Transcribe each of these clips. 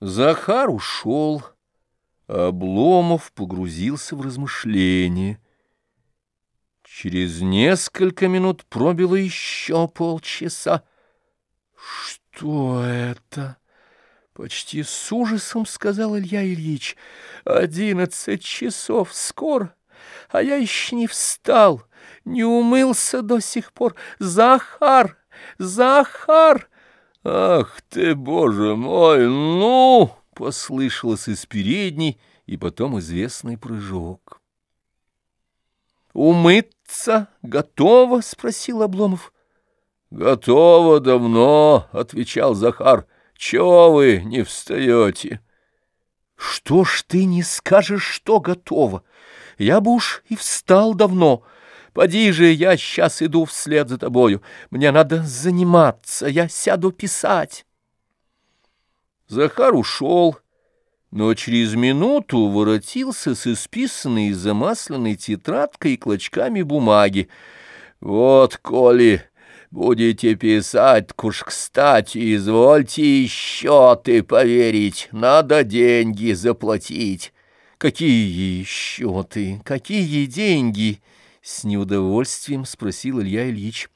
Захар ушел, а Обломов погрузился в размышления. Через несколько минут пробило еще полчаса. «Что это?» — почти с ужасом сказал Илья Ильич. «Одиннадцать часов скоро, а я еще не встал, не умылся до сих пор. Захар! Захар!» «Ах ты, боже мой, ну!» — послышалось из передней, и потом известный прыжок. «Умыться готово?» — спросил Обломов. «Готово давно», — отвечал Захар. «Чего вы не встаете?» «Что ж ты не скажешь, что готово? Я бы уж и встал давно». Поди же, я сейчас иду вслед за тобою. Мне надо заниматься, я сяду писать. Захар ушел, но через минуту воротился с исписанной и замасленной тетрадкой и клочками бумаги. Вот, коли будете писать, куш кстати, извольте счеты поверить, надо деньги заплатить. Какие счеты, какие деньги? С неудовольствием спросил Илья Ильич.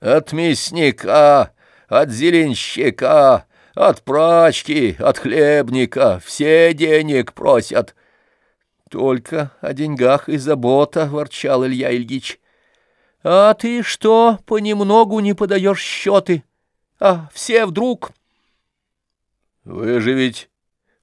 От мясника, от зеленщика, от прачки, от хлебника все денег просят. Только о деньгах и забота, — ворчал Илья Ильич. А ты что, понемногу не подаешь счеты? А все вдруг... Вы же ведь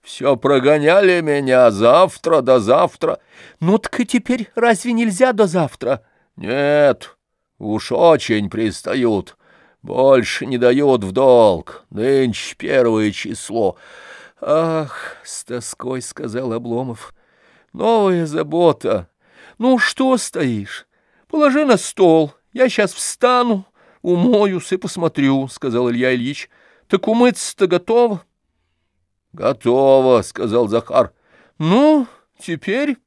все прогоняли меня завтра до завтра. Ну так и теперь разве нельзя до завтра? Нет, уж очень пристают. Больше не дают в долг. Нынче первое число. Ах, с тоской сказал Обломов. Новая забота. Ну что стоишь? Положи на стол. Я сейчас встану, умоюсь и посмотрю, сказал Илья Ильич. Так умыться-то готово? «Готово», — сказал Захар. «Ну, теперь